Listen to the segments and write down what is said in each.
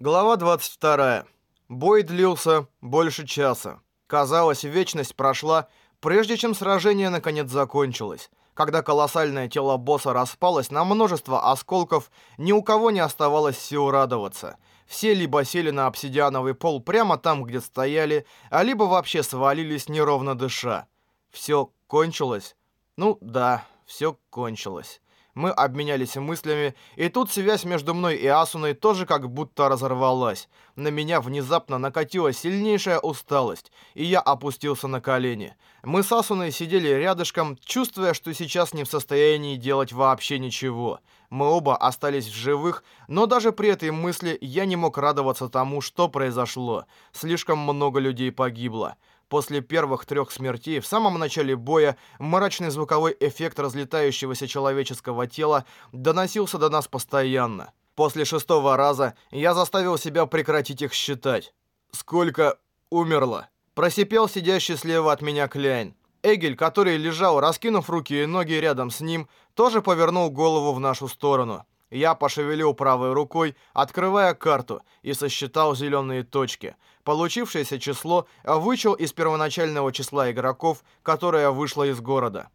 Глава 22. Бой длился больше часа. Казалось, вечность прошла, прежде чем сражение наконец закончилось. Когда колоссальное тело босса распалось на множество осколков, ни у кого не оставалось сил радоваться. Все либо сели на обсидиановый пол прямо там, где стояли, а либо вообще свалились неровно дыша. Все кончилось? Ну да, все кончилось. Мы обменялись мыслями, и тут связь между мной и Асуной тоже как будто разорвалась. На меня внезапно накатила сильнейшая усталость, и я опустился на колени. Мы с Асуной сидели рядышком, чувствуя, что сейчас не в состоянии делать вообще ничего. Мы оба остались в живых, но даже при этой мысли я не мог радоваться тому, что произошло. Слишком много людей погибло. После первых трех смертей в самом начале боя мрачный звуковой эффект разлетающегося человеческого тела доносился до нас постоянно. После шестого раза я заставил себя прекратить их считать. «Сколько умерло?» Просипел сидящий слева от меня Кляйн. Эгель, который лежал, раскинув руки и ноги рядом с ним, тоже повернул голову в нашу сторону. Я пошевелил правой рукой, открывая карту, и сосчитал зеленые точки. Получившееся число вычел из первоначального числа игроков, которое вышло из города.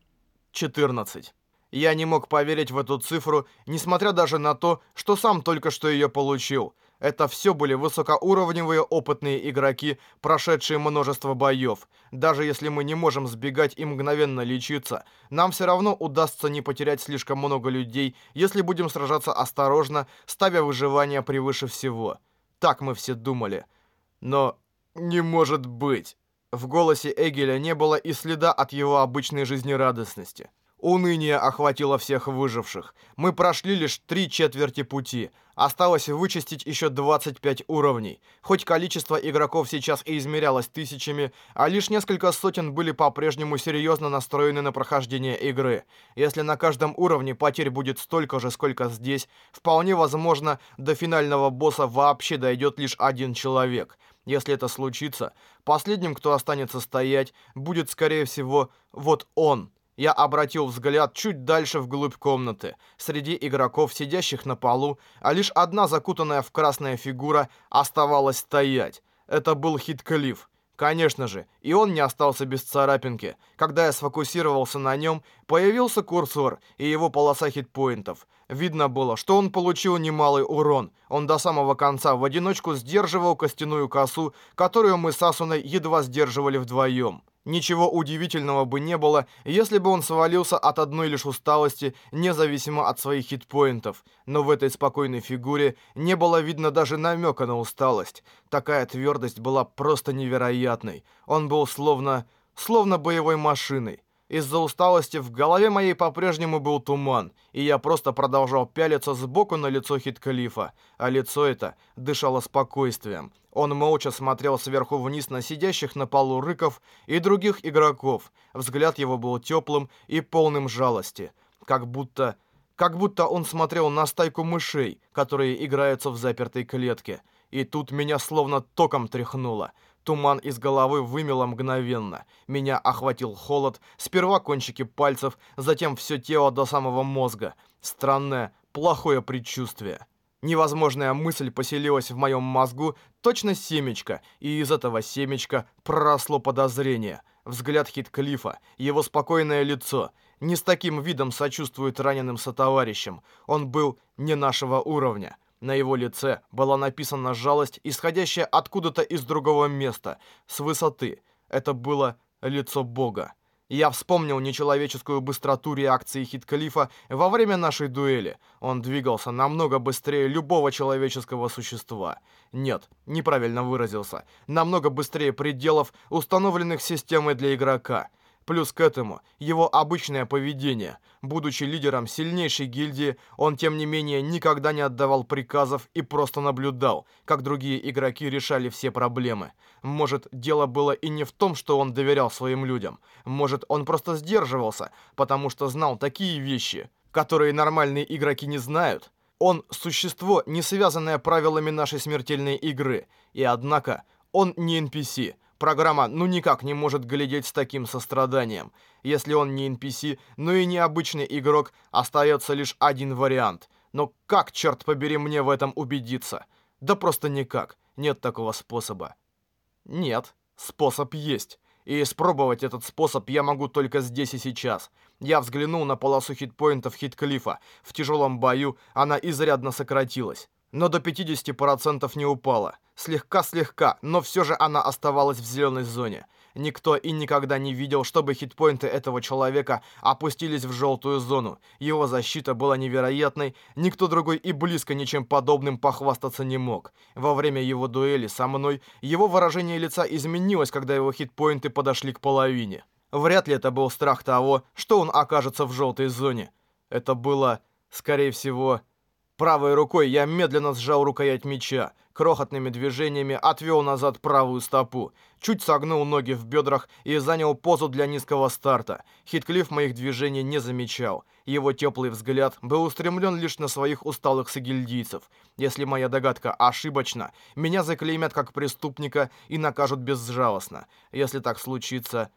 14. Я не мог поверить в эту цифру, несмотря даже на то, что сам только что ее получил. Это все были высокоуровневые опытные игроки, прошедшие множество боев. Даже если мы не можем сбегать и мгновенно лечиться, нам все равно удастся не потерять слишком много людей, если будем сражаться осторожно, ставя выживание превыше всего. Так мы все думали. Но не может быть. В голосе Эгеля не было и следа от его обычной жизнерадостности. Уныние охватило всех выживших. Мы прошли лишь три четверти пути. Осталось вычистить еще 25 уровней. Хоть количество игроков сейчас и измерялось тысячами, а лишь несколько сотен были по-прежнему серьезно настроены на прохождение игры. Если на каждом уровне потерь будет столько же, сколько здесь, вполне возможно, до финального босса вообще дойдет лишь один человек. Если это случится, последним, кто останется стоять, будет, скорее всего, вот он – я обратил взгляд чуть дальше вглубь комнаты. Среди игроков, сидящих на полу, а лишь одна закутанная в красная фигура оставалась стоять. Это был Хитклифф. Конечно же, и он не остался без царапинки. Когда я сфокусировался на нем, появился курсор и его полоса хитпоинтов. Видно было, что он получил немалый урон. Он до самого конца в одиночку сдерживал костяную косу, которую мы с Асуной едва сдерживали вдвоем. Ничего удивительного бы не было, если бы он свалился от одной лишь усталости, независимо от своих хитпоинтов. Но в этой спокойной фигуре не было видно даже намека на усталость. Такая твердость была просто невероятной. Он был словно... словно боевой машиной. Из-за усталости в голове моей по-прежнему был туман, и я просто продолжал пялиться сбоку на лицо Хиткалифа, а лицо это дышало спокойствием. Он молча смотрел сверху вниз на сидящих на полу рыков и других игроков. Взгляд его был теплым и полным жалости, как будто... Как будто он смотрел на стайку мышей, которые играются в запертой клетке. И тут меня словно током тряхнуло. Туман из головы вымело мгновенно. Меня охватил холод, сперва кончики пальцев, затем все тело до самого мозга. Странное, плохое предчувствие. Невозможная мысль поселилась в моем мозгу, точно семечко, и из этого семечка проросло подозрение. Взгляд Хитклифа, его спокойное лицо. Не с таким видом сочувствует раненым сотоварищам. Он был не нашего уровня. На его лице была написана жалость, исходящая откуда-то из другого места, с высоты. Это было лицо Бога. Я вспомнил нечеловеческую быстроту реакции Хиткалифа во время нашей дуэли. Он двигался намного быстрее любого человеческого существа. Нет, неправильно выразился. Намного быстрее пределов, установленных системой для игрока. Плюс к этому его обычное поведение. Будучи лидером сильнейшей гильдии, он тем не менее никогда не отдавал приказов и просто наблюдал, как другие игроки решали все проблемы. Может, дело было и не в том, что он доверял своим людям. Может, он просто сдерживался, потому что знал такие вещи, которые нормальные игроки не знают. Он – существо, не связанное правилами нашей смертельной игры. И однако, он не NPC – Программа ну никак не может глядеть с таким состраданием. Если он не NPC, но и не обычный игрок, остается лишь один вариант. Но как, черт побери, мне в этом убедиться? Да просто никак. Нет такого способа. Нет, способ есть. И испробовать этот способ я могу только здесь и сейчас. Я взглянул на полосу хитпоинтов Хитклифа. В тяжелом бою она изрядно сократилась. Но до 50% не упала. Слегка-слегка, но все же она оставалась в зеленой зоне. Никто и никогда не видел, чтобы хитпоинты этого человека опустились в желтую зону. Его защита была невероятной, никто другой и близко ничем подобным похвастаться не мог. Во время его дуэли со мной его выражение лица изменилось, когда его хитпоинты подошли к половине. Вряд ли это был страх того, что он окажется в желтой зоне. Это было, скорее всего, Правой рукой я медленно сжал рукоять меча, крохотными движениями отвел назад правую стопу, чуть согнул ноги в бедрах и занял позу для низкого старта. Хитклифф моих движений не замечал. Его теплый взгляд был устремлен лишь на своих усталых сагильдийцев. Если моя догадка ошибочна, меня заклеймят как преступника и накажут безжалостно. Если так случится,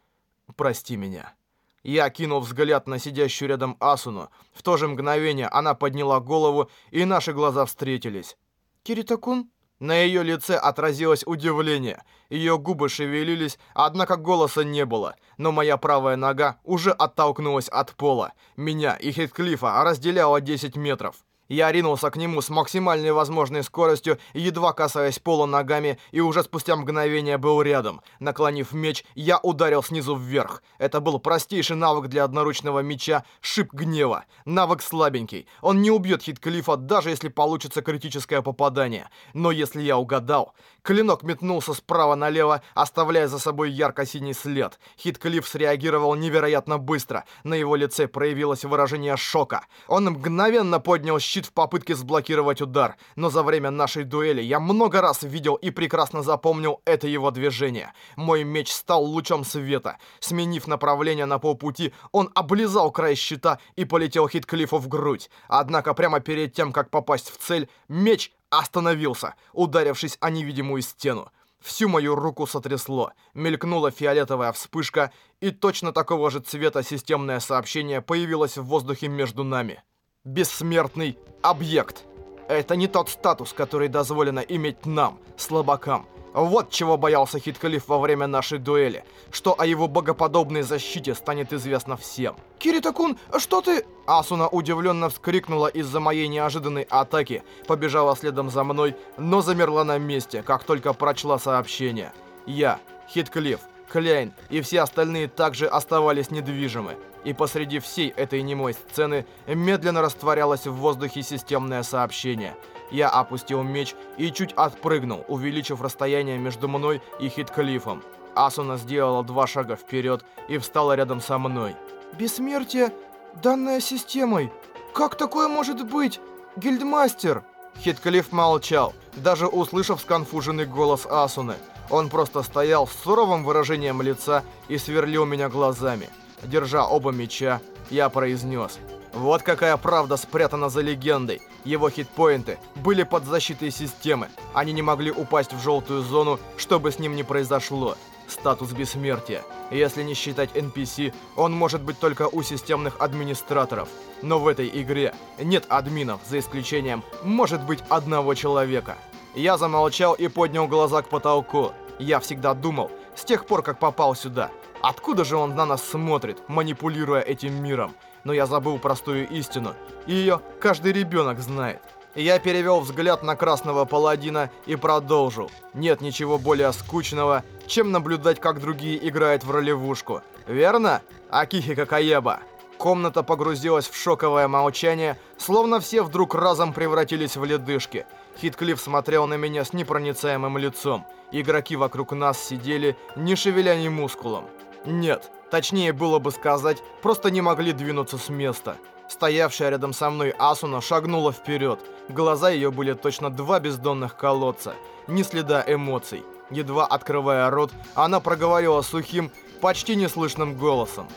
прости меня. Я кинул взгляд на сидящую рядом Асуну. В то же мгновение она подняла голову, и наши глаза встретились. «Киритакун?» На ее лице отразилось удивление. Ее губы шевелились, однако голоса не было. Но моя правая нога уже оттолкнулась от пола. Меня и Хитклифа разделяло 10 метров. Я ринулся к нему с максимальной возможной скоростью, едва касаясь пола ногами, и уже спустя мгновение был рядом. Наклонив меч, я ударил снизу вверх. Это был простейший навык для одноручного меча «Шип гнева». Навык слабенький. Он не убьет Хитклифа, даже если получится критическое попадание. Но если я угадал... Клинок метнулся справа налево, оставляя за собой ярко-синий след. Хитклифф среагировал невероятно быстро. На его лице проявилось выражение шока. Он мгновенно поднял щит в попытке сблокировать удар. Но за время нашей дуэли я много раз видел и прекрасно запомнил это его движение. Мой меч стал лучом света. Сменив направление на полпути, он облизал край щита и полетел Хитклиффу в грудь. Однако прямо перед тем, как попасть в цель, меч остановился, ударившись о невидимую стену. Всю мою руку сотрясло, мелькнула фиолетовая вспышка, и точно такого же цвета системное сообщение появилось в воздухе между нами. Бессмертный объект. Это не тот статус, который дозволено иметь нам, слабакам. Вот чего боялся Хиткалиф во время нашей дуэли. Что о его богоподобной защите станет известно всем. «Киритакун, что ты...» Асуна удивленно вскрикнула из-за моей неожиданной атаки, побежала следом за мной, но замерла на месте, как только прочла сообщение. Я, Хитклифф, Кляйн и все остальные также оставались недвижимы. И посреди всей этой немой сцены медленно растворялось в воздухе системное сообщение — я опустил меч и чуть отпрыгнул, увеличив расстояние между мной и Хитклифом. Асуна сделала два шага вперед и встала рядом со мной. «Бессмертие, данное системой. Как такое может быть? Гильдмастер!» Хитклифф молчал, даже услышав сконфуженный голос Асуны. Он просто стоял с суровым выражением лица и сверлил меня глазами. Держа оба меча, я произнес вот какая правда спрятана за легендой. Его хитпоинты были под защитой системы. Они не могли упасть в желтую зону, что бы с ним ни произошло. Статус бессмертия. Если не считать NPC, он может быть только у системных администраторов. Но в этой игре нет админов, за исключением, может быть, одного человека. Я замолчал и поднял глаза к потолку. Я всегда думал, с тех пор, как попал сюда, откуда же он на нас смотрит, манипулируя этим миром? но я забыл простую истину. Ее каждый ребенок знает. Я перевел взгляд на красного паладина и продолжил. Нет ничего более скучного, чем наблюдать, как другие играют в ролевушку. Верно? Акихи Какаеба. Комната погрузилась в шоковое молчание, словно все вдруг разом превратились в ледышки. Хитклифф смотрел на меня с непроницаемым лицом. Игроки вокруг нас сидели, не шевеля ни мускулом. Нет, точнее было бы сказать, просто не могли двинуться с места. Стоявшая рядом со мной Асуна шагнула вперед. Глаза ее были точно два бездонных колодца. Ни следа эмоций. Едва открывая рот, она проговорила сухим, почти неслышным голосом.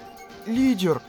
«Лидер,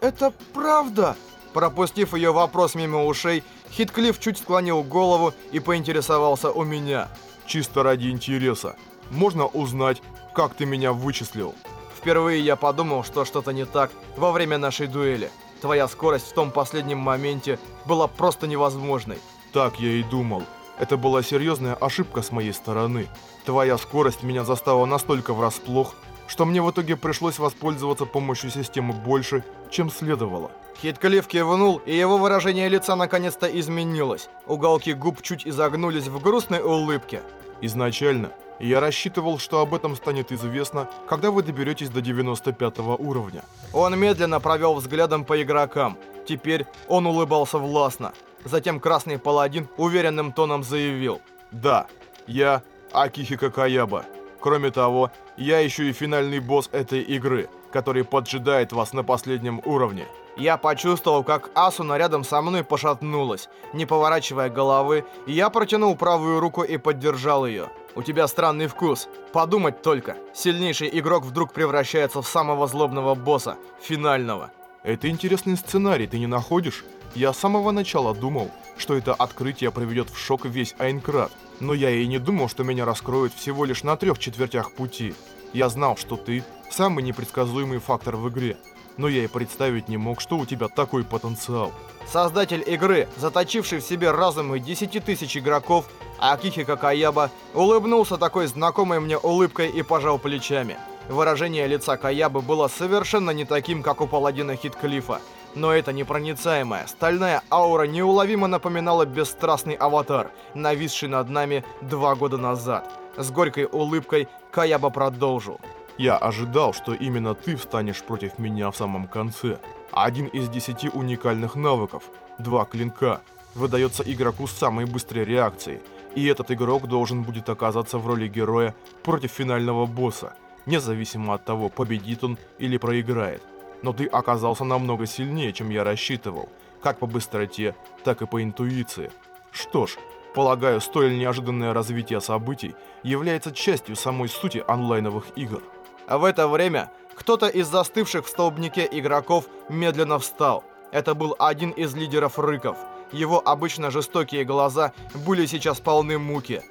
это правда?» Пропустив ее вопрос мимо ушей, Хитклифф чуть склонил голову и поинтересовался у меня. «Чисто ради интереса. Можно узнать, как ты меня вычислил?» Впервые я подумал, что что-то не так во время нашей дуэли. Твоя скорость в том последнем моменте была просто невозможной. Так я и думал. Это была серьезная ошибка с моей стороны. Твоя скорость меня застала настолько врасплох, что мне в итоге пришлось воспользоваться помощью системы больше, чем следовало. Хитклифф кивнул, и его выражение лица наконец-то изменилось. Уголки губ чуть изогнулись в грустной улыбке. Изначально я рассчитывал, что об этом станет известно, когда вы доберетесь до 95 уровня. Он медленно провел взглядом по игрокам. Теперь он улыбался властно. Затем Красный Паладин уверенным тоном заявил. «Да, я Акихика Каяба. Кроме того, я еще и финальный босс этой игры, который поджидает вас на последнем уровне». Я почувствовал, как Асуна рядом со мной пошатнулась. Не поворачивая головы, я протянул правую руку и поддержал ее. «У тебя странный вкус. Подумать только. Сильнейший игрок вдруг превращается в самого злобного босса, финального». Это интересный сценарий, ты не находишь? Я с самого начала думал, что это открытие приведет в шок весь Айнкрат. Но я и не думал, что меня раскроют всего лишь на трех четвертях пути. Я знал, что ты самый непредсказуемый фактор в игре но я и представить не мог, что у тебя такой потенциал. Создатель игры, заточивший в себе разумы 10 тысяч игроков, Акихика Каяба, улыбнулся такой знакомой мне улыбкой и пожал плечами. Выражение лица Каябы было совершенно не таким, как у паладина Хитклифа. Но эта непроницаемая, стальная аура неуловимо напоминала бесстрастный аватар, нависший над нами два года назад. С горькой улыбкой Каяба продолжил. Я ожидал, что именно ты встанешь против меня в самом конце. Один из десяти уникальных навыков, два клинка, выдается игроку с самой быстрой реакцией, и этот игрок должен будет оказаться в роли героя против финального босса, независимо от того, победит он или проиграет. Но ты оказался намного сильнее, чем я рассчитывал, как по быстроте, так и по интуиции. Что ж, полагаю, столь неожиданное развитие событий является частью самой сути онлайновых игр. А в это время кто-то из застывших в столбнике игроков медленно встал. Это был один из лидеров рыков. Его обычно жестокие глаза были сейчас полны муки.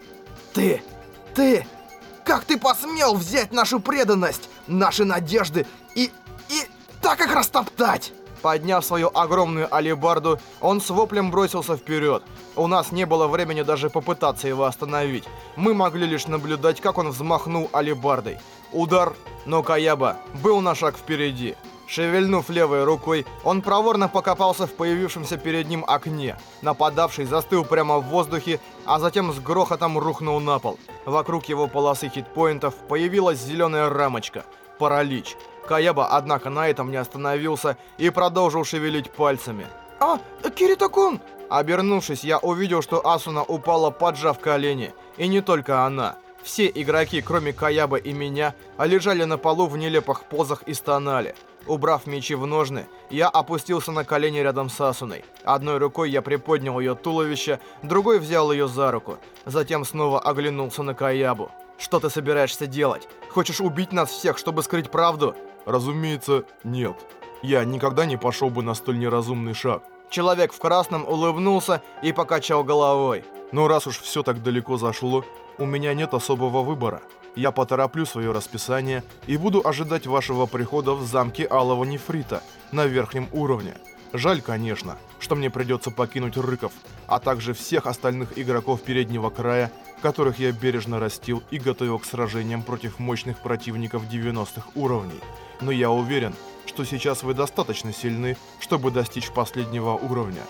«Ты! Ты! Как ты посмел взять нашу преданность, наши надежды и... так их растоптать?» Подняв свою огромную алебарду, он с воплем бросился вперед. У нас не было времени даже попытаться его остановить. Мы могли лишь наблюдать, как он взмахнул алебардой. Удар, но Каяба был на шаг впереди. Шевельнув левой рукой, он проворно покопался в появившемся перед ним окне. Нападавший застыл прямо в воздухе, а затем с грохотом рухнул на пол. Вокруг его полосы хитпоинтов появилась зеленая рамочка. Паралич. Каяба, однако, на этом не остановился и продолжил шевелить пальцами. «А, Киритакун!» Обернувшись, я увидел, что Асуна упала, поджав колени. И не только она. Все игроки, кроме Каяба и меня, лежали на полу в нелепых позах и стонали. Убрав мечи в ножны, я опустился на колени рядом с Асуной. Одной рукой я приподнял ее туловище, другой взял ее за руку. Затем снова оглянулся на Каябу. «Что ты собираешься делать? Хочешь убить нас всех, чтобы скрыть правду?» «Разумеется, нет. Я никогда не пошел бы на столь неразумный шаг». Человек в красном улыбнулся и покачал головой. «Но раз уж все так далеко зашло, у меня нет особого выбора. Я потороплю свое расписание и буду ожидать вашего прихода в замке Алого Нефрита на верхнем уровне. Жаль, конечно, что мне придется покинуть Рыков, а также всех остальных игроков переднего края, которых я бережно растил и готовил к сражениям против мощных противников 90-х уровней. Но я уверен, что сейчас вы достаточно сильны, чтобы достичь последнего уровня.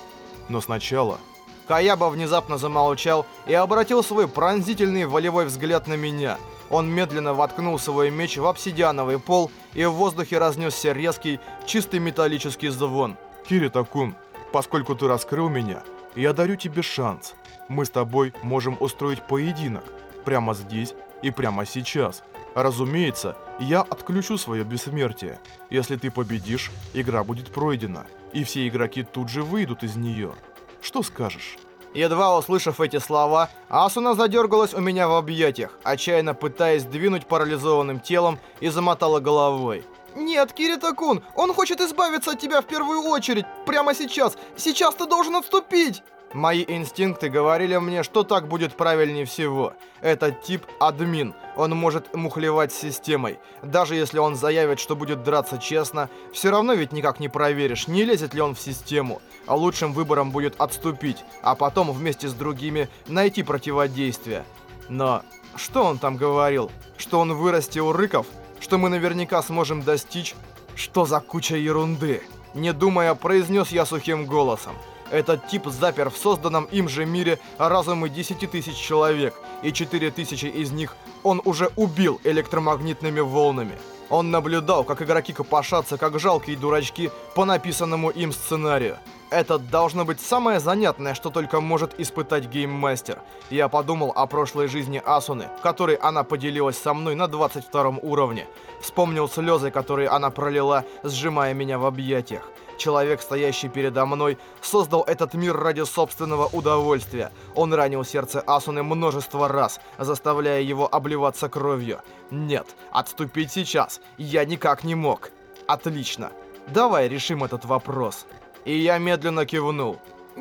Но сначала Каяба внезапно замолчал и обратил свой пронзительный волевой взгляд на меня. Он медленно воткнул свой меч в обсидиановый пол, и в воздухе разнесся резкий, чистый металлический звон. «Кирита-кун, поскольку ты раскрыл меня, я дарю тебе шанс. Мы с тобой можем устроить поединок. Прямо здесь и прямо сейчас. Разумеется, я отключу свое бессмертие. Если ты победишь, игра будет пройдена, и все игроки тут же выйдут из нее. Что скажешь?» Едва услышав эти слова, Асуна задергалась у меня в объятиях, отчаянно пытаясь двинуть парализованным телом и замотала головой. «Нет, Кирита-кун, он хочет избавиться от тебя в первую очередь, прямо сейчас. Сейчас ты должен отступить!» Мои инстинкты говорили мне, что так будет правильнее всего. Этот тип – админ. Он может мухлевать системой. Даже если он заявит, что будет драться честно, все равно ведь никак не проверишь, не лезет ли он в систему. А лучшим выбором будет отступить, а потом вместе с другими найти противодействие. Но что он там говорил? Что он вырастил рыков? Что мы наверняка сможем достичь? Что за куча ерунды? Не думая, произнес я сухим голосом. Этот тип запер в созданном им же мире разумы 10 тысяч человек, и 4 тысячи из них он уже убил электромагнитными волнами. Он наблюдал, как игроки копошатся, как жалкие дурачки, по написанному им сценарию. Это должно быть самое занятное, что только может испытать гейммастер. Я подумал о прошлой жизни Асуны, которой она поделилась со мной на 22 уровне. Вспомнил слезы, которые она пролила, сжимая меня в объятиях. Человек, стоящий передо мной, создал этот мир ради собственного удовольствия. Он ранил сердце Асуны множество раз, заставляя его обливаться кровью. Нет, отступить сейчас я никак не мог. Отлично. Давай решим этот вопрос. И я медленно кивнул.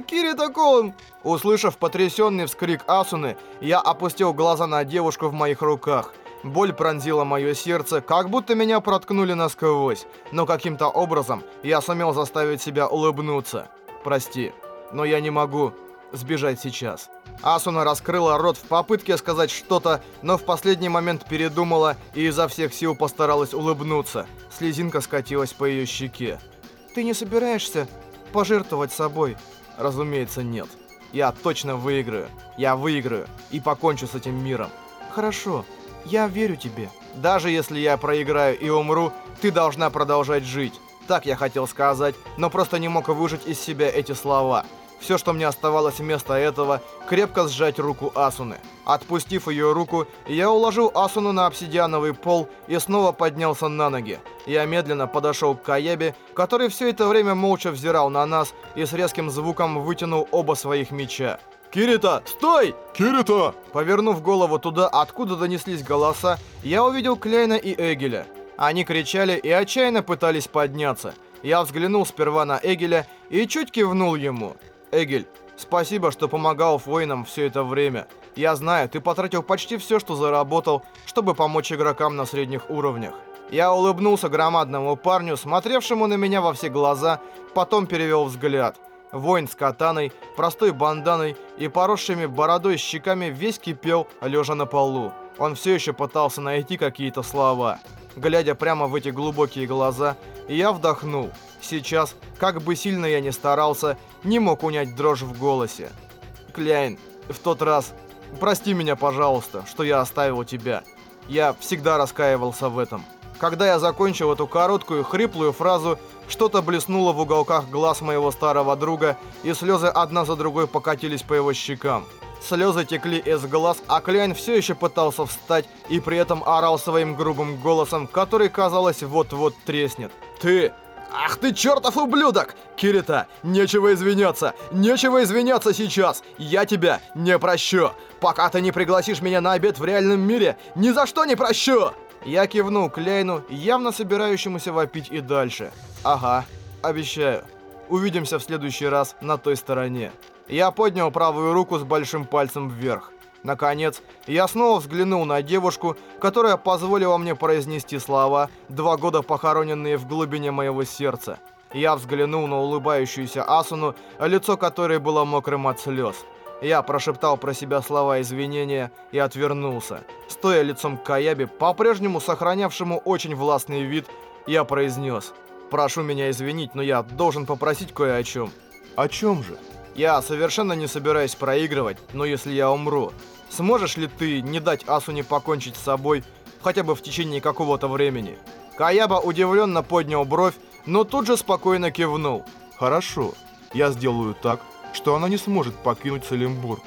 «Кирита-кун!» Услышав потрясенный вскрик Асуны, я опустил глаза на девушку в моих руках – Боль пронзила мое сердце, как будто меня проткнули насквозь. Но каким-то образом я сумел заставить себя улыбнуться. Прости, но я не могу сбежать сейчас. Асуна раскрыла рот в попытке сказать что-то, но в последний момент передумала и изо всех сил постаралась улыбнуться. Слезинка скатилась по ее щеке. «Ты не собираешься пожертвовать собой?» «Разумеется, нет. Я точно выиграю. Я выиграю и покончу с этим миром». «Хорошо. Я верю тебе. Даже если я проиграю и умру, ты должна продолжать жить. Так я хотел сказать, но просто не мог выжить из себя эти слова. Все, что мне оставалось вместо этого, крепко сжать руку Асуны. Отпустив ее руку, я уложил Асуну на обсидиановый пол и снова поднялся на ноги. Я медленно подошел к Каебе, который все это время молча взирал на нас и с резким звуком вытянул оба своих меча. «Кирита, стой!» «Кирита!» Повернув голову туда, откуда донеслись голоса, я увидел Клейна и Эгеля. Они кричали и отчаянно пытались подняться. Я взглянул сперва на Эгеля и чуть кивнул ему. «Эгель, спасибо, что помогал воинам все это время. Я знаю, ты потратил почти все, что заработал, чтобы помочь игрокам на средних уровнях». Я улыбнулся громадному парню, смотревшему на меня во все глаза, потом перевел взгляд. Воин с катаной, простой банданой и поросшими бородой щеками весь кипел, лежа на полу. Он все еще пытался найти какие-то слова. Глядя прямо в эти глубокие глаза, я вдохнул. Сейчас, как бы сильно я ни старался, не мог унять дрожь в голосе. «Кляйн, в тот раз, прости меня, пожалуйста, что я оставил тебя. Я всегда раскаивался в этом». Когда я закончил эту короткую, хриплую фразу, что-то блеснуло в уголках глаз моего старого друга, и слезы одна за другой покатились по его щекам. Слезы текли из глаз, а Кляйн все еще пытался встать и при этом орал своим грубым голосом, который, казалось, вот-вот треснет. «Ты! Ах ты чертов ублюдок! Кирита, нечего извиняться! Нечего извиняться сейчас! Я тебя не прощу! Пока ты не пригласишь меня на обед в реальном мире, ни за что не прощу!» Я кивнул Кляйну, явно собирающемуся вопить и дальше. Ага, обещаю. Увидимся в следующий раз на той стороне. Я поднял правую руку с большим пальцем вверх. Наконец, я снова взглянул на девушку, которая позволила мне произнести слова, два года похороненные в глубине моего сердца. Я взглянул на улыбающуюся Асуну, лицо которой было мокрым от слез. Я прошептал про себя слова извинения и отвернулся. Стоя лицом к Каябе, по-прежнему сохранявшему очень властный вид, я произнес. «Прошу меня извинить, но я должен попросить кое о чем». «О чем же?» «Я совершенно не собираюсь проигрывать, но если я умру, сможешь ли ты не дать Асуне покончить с собой хотя бы в течение какого-то времени?» Каяба удивленно поднял бровь, но тут же спокойно кивнул. «Хорошо, я сделаю так, что она не сможет покинуть Салимбург.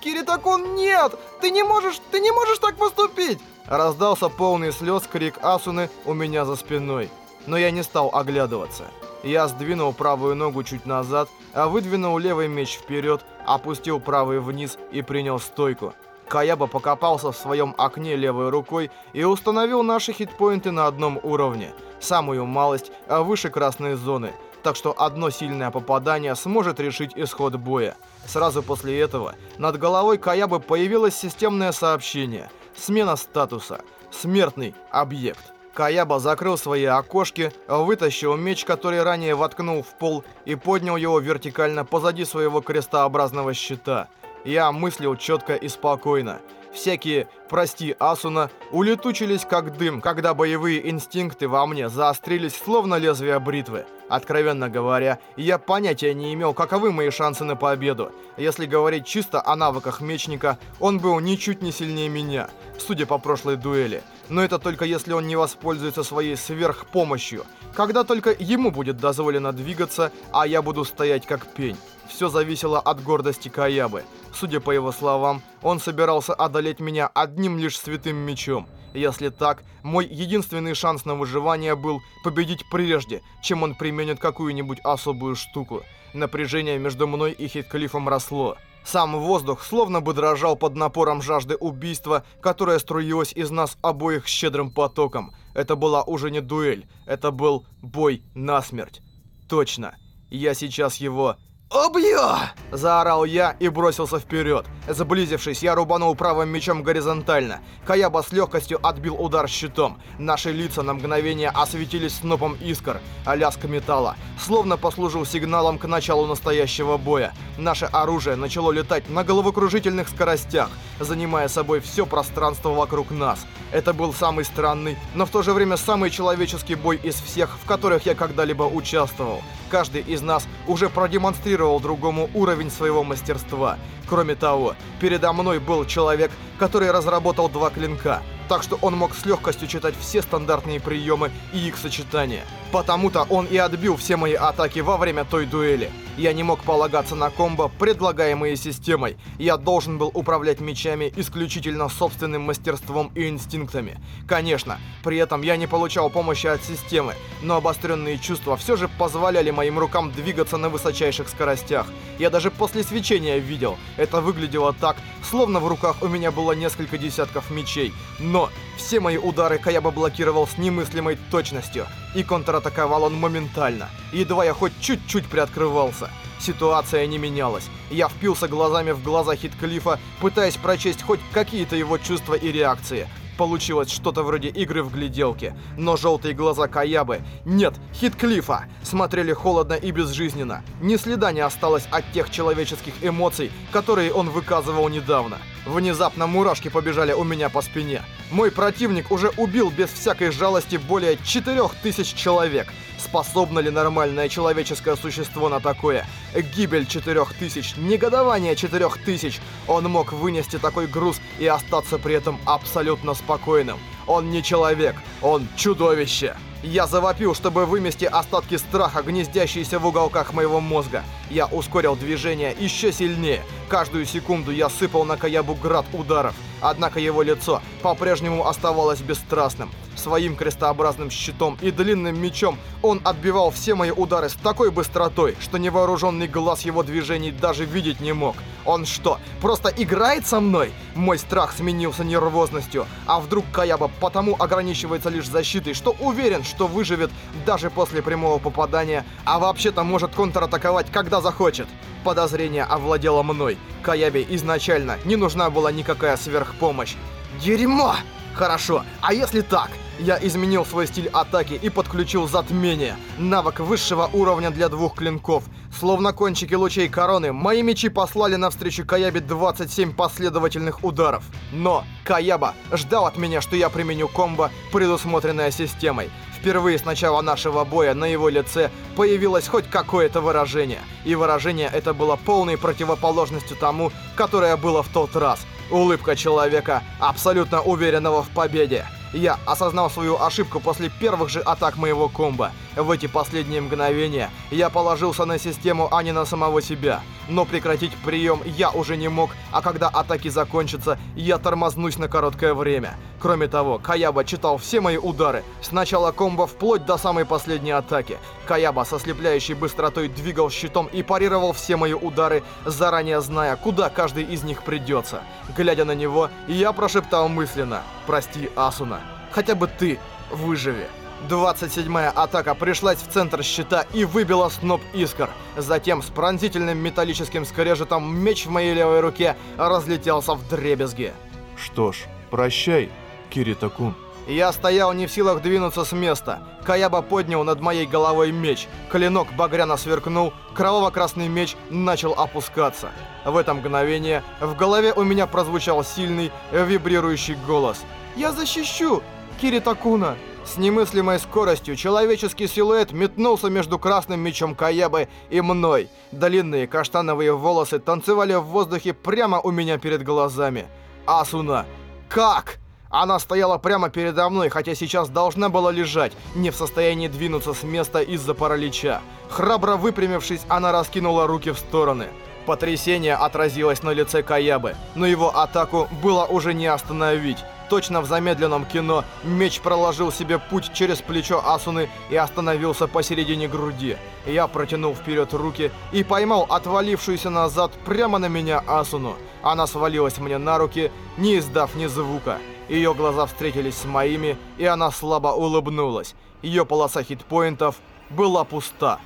«Киритакун, нет! Ты не можешь, ты не можешь так поступить!» Раздался полный слез крик Асуны у меня за спиной. Но я не стал оглядываться. Я сдвинул правую ногу чуть назад, а выдвинул левый меч вперед, опустил правый вниз и принял стойку. Каяба покопался в своем окне левой рукой и установил наши хитпоинты на одном уровне. Самую малость, а выше красной зоны. так что одно сильное попадание сможет решить исход боя. Сразу после этого над головой Каябы появилось системное сообщение. Смена статуса. Смертный объект. Каяба закрыл свои окошки, вытащил меч, который ранее воткнул в пол, и поднял его вертикально позади своего крестообразного щита. Я мыслил четко и спокойно. Всякие «прости, Асуна» улетучились как дым, когда боевые инстинкты во мне заострились, словно лезвие бритвы. Откровенно говоря, я понятия не имел, каковы мои шансы на победу. Если говорить чисто о навыках мечника, он был ничуть не сильнее меня, судя по прошлой дуэли. Но это только если он не воспользуется своей сверхпомощью, когда только ему будет дозволено двигаться, а я буду стоять как пень. Все зависело от гордости Каябы. Судя по его словам, он собирался одолеть меня одним лишь святым мечом. Если так, мой единственный шанс на выживание был победить прежде, чем он применит какую-нибудь особую штуку. Напряжение между мной и Хитклифом росло. Сам воздух словно бы дрожал под напором жажды убийства, которая струилась из нас обоих щедрым потоком. Это была уже не дуэль, это был бой насмерть. Точно, я сейчас его «Убью!» – заорал я и бросился вперед. Заблизившись, я рубанул правым мечом горизонтально. Каяба с легкостью отбил удар щитом. Наши лица на мгновение осветились снопом искр, а лязг металла. Словно послужил сигналом к началу настоящего боя. Наше оружие начало летать на головокружительных скоростях, занимая собой все пространство вокруг нас. Это был самый странный, но в то же время самый человеческий бой из всех, в которых я когда-либо участвовал. Каждый из нас уже продемонстрировал другому уровень своего мастерства. Кроме того, передо мной был человек, который разработал два клинка, так что он мог с легкостью читать все стандартные приемы и их сочетания. Потому-то он и отбил все мои атаки во время той дуэли. Я не мог полагаться на комбо, предлагаемые системой. Я должен был управлять мечами исключительно собственным мастерством и инстинктами. Конечно, при этом я не получал помощи от системы, но обостренные чувства все же позволяли моим рукам двигаться на высочайших скоростях. Я даже после свечения видел. Это выглядело так, словно в руках у меня было несколько десятков мечей. Но все мои удары Каяба блокировал с немыслимой точностью, и контратаковал он моментально, едва я хоть чуть-чуть приоткрывался. Ситуация не менялась. Я впился глазами в глаза Хитклифа, пытаясь прочесть хоть какие-то его чувства и реакции. Получилось что-то вроде игры в гляделке, но желтые глаза Каябы, нет, Хитклифа, смотрели холодно и безжизненно. Ни следа не осталось от тех человеческих эмоций, которые он выказывал недавно. Внезапно мурашки побежали у меня по спине. Мой противник уже убил без всякой жалости более 4000 человек. Способно ли нормальное человеческое существо на такое? Гибель 4000, негодование 4000. Он мог вынести такой груз и остаться при этом абсолютно спокойным. Он не человек, он чудовище. Я завопил, чтобы вымести остатки страха, гнездящиеся в уголках моего мозга. Я ускорил движение еще сильнее. Каждую секунду я сыпал на Каябу град ударов. Однако его лицо по-прежнему оставалось бесстрастным. Своим крестообразным щитом и длинным мечом он отбивал все мои удары с такой быстротой, что невооруженный глаз его движений даже видеть не мог. Он что, просто играет со мной? Мой страх сменился нервозностью. А вдруг Каяба потому ограничивается лишь защитой, что уверен, что выживет даже после прямого попадания, а вообще-то может контратаковать, когда захочет. Подозрение овладело мной. Каябе изначально не нужна была никакая сверхпомощь. Дерьмо! Хорошо, а если так? Я изменил свой стиль атаки и подключил затмение. Навык высшего уровня для двух клинков. Словно кончики лучей короны, мои мечи послали навстречу Каябе 27 последовательных ударов. Но Каяба ждал от меня, что я применю комбо, предусмотренное системой. Впервые с начала нашего боя на его лице появилось хоть какое-то выражение. И выражение это было полной противоположностью тому, которое было в тот раз. Улыбка человека, абсолютно уверенного в победе. Я осознал свою ошибку после первых же атак моего комбо. В эти последние мгновения я положился на систему, а не на самого себя. Но прекратить прием я уже не мог, а когда атаки закончатся, я тормознусь на короткое время. Кроме того, Каяба читал все мои удары, с начала комбо вплоть до самой последней атаки. Каяба со слепляющей быстротой двигал щитом и парировал все мои удары, заранее зная, куда каждый из них придется. Глядя на него, я прошептал мысленно «Прости, Асуна, хотя бы ты выживи». 27-я атака пришлась в центр щита и выбила сноп искр. Затем с пронзительным металлическим скрежетом меч в моей левой руке разлетелся в дребезги. Что ж, прощай, Кирита-кун. Я стоял не в силах двинуться с места. Каяба поднял над моей головой меч. Клинок багряно сверкнул, кроваво-красный меч начал опускаться. В это мгновение в голове у меня прозвучал сильный, вибрирующий голос. «Я защищу Киритакуна!» С немыслимой скоростью человеческий силуэт метнулся между красным мечом Каябы и мной. Длинные каштановые волосы танцевали в воздухе прямо у меня перед глазами. Асуна! Как? Она стояла прямо передо мной, хотя сейчас должна была лежать, не в состоянии двинуться с места из-за паралича. Храбро выпрямившись, она раскинула руки в стороны. Потрясение отразилось на лице Каябы, но его атаку было уже не остановить. Точно в замедленном кино меч проложил себе путь через плечо Асуны и остановился посередине груди. Я протянул вперед руки и поймал отвалившуюся назад прямо на меня Асуну. Она свалилась мне на руки, не издав ни звука. Ее глаза встретились с моими, и она слабо улыбнулась. Ее полоса хитпоинтов была пуста.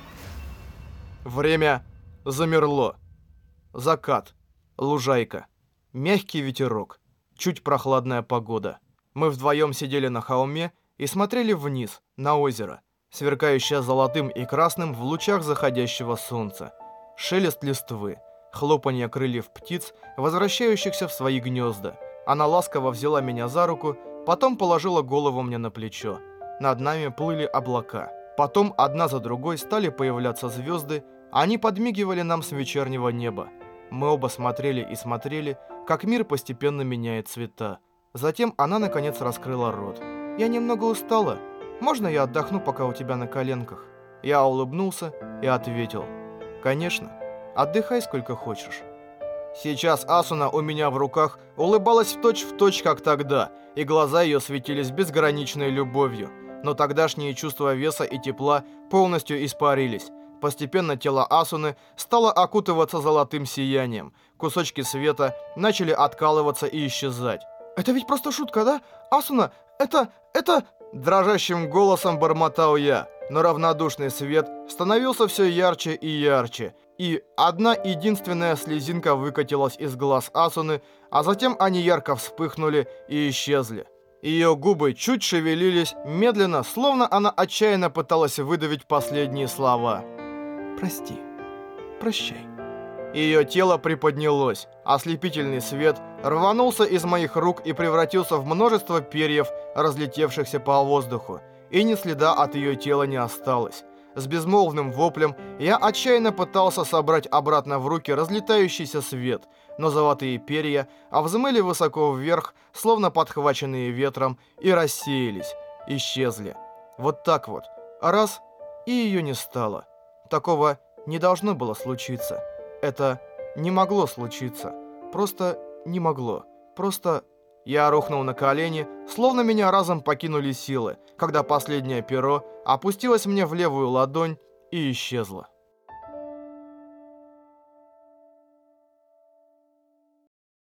Время замерло. Закат. Лужайка. Мягкий ветерок. Чуть прохладная погода. Мы вдвоем сидели на холме и смотрели вниз, на озеро, сверкающее золотым и красным в лучах заходящего солнца. Шелест листвы, хлопанье крыльев птиц, возвращающихся в свои гнезда – она ласково взяла меня за руку, потом положила голову мне на плечо. Над нами плыли облака. Потом одна за другой стали появляться звезды, они подмигивали нам с вечернего неба. Мы оба смотрели и смотрели, как мир постепенно меняет цвета. Затем она наконец раскрыла рот. «Я немного устала. Можно я отдохну пока у тебя на коленках?» Я улыбнулся и ответил. «Конечно. Отдыхай сколько хочешь». Сейчас Асуна у меня в руках улыбалась в точь-в-точь, точь, как тогда, и глаза ее светились безграничной любовью. Но тогдашние чувства веса и тепла полностью испарились. Постепенно тело Асуны стало окутываться золотым сиянием. Кусочки света начали откалываться и исчезать. «Это ведь просто шутка, да? Асуна, это... это...» Дрожащим голосом бормотал я, но равнодушный свет становился все ярче и ярче, и одна единственная слезинка выкатилась из глаз Асуны, а затем они ярко вспыхнули и исчезли. Ее губы чуть шевелились, медленно, словно она отчаянно пыталась выдавить последние слова. «Прости. Прощай». Ее тело приподнялось. Ослепительный свет рванулся из моих рук и превратился в множество перьев, разлетевшихся по воздуху. И ни следа от ее тела не осталось. С безмолвным воплем я отчаянно пытался собрать обратно в руки разлетающийся свет, но золотые перья взмыли высоко вверх, словно подхваченные ветром, и рассеялись, исчезли. Вот так вот. Раз, и ее не стало. Такого не должно было случиться. Это не могло случиться. Просто не могло. Просто я рухнул на колени, словно меня разом покинули силы, когда последнее перо опустилось мне в левую ладонь и исчезло.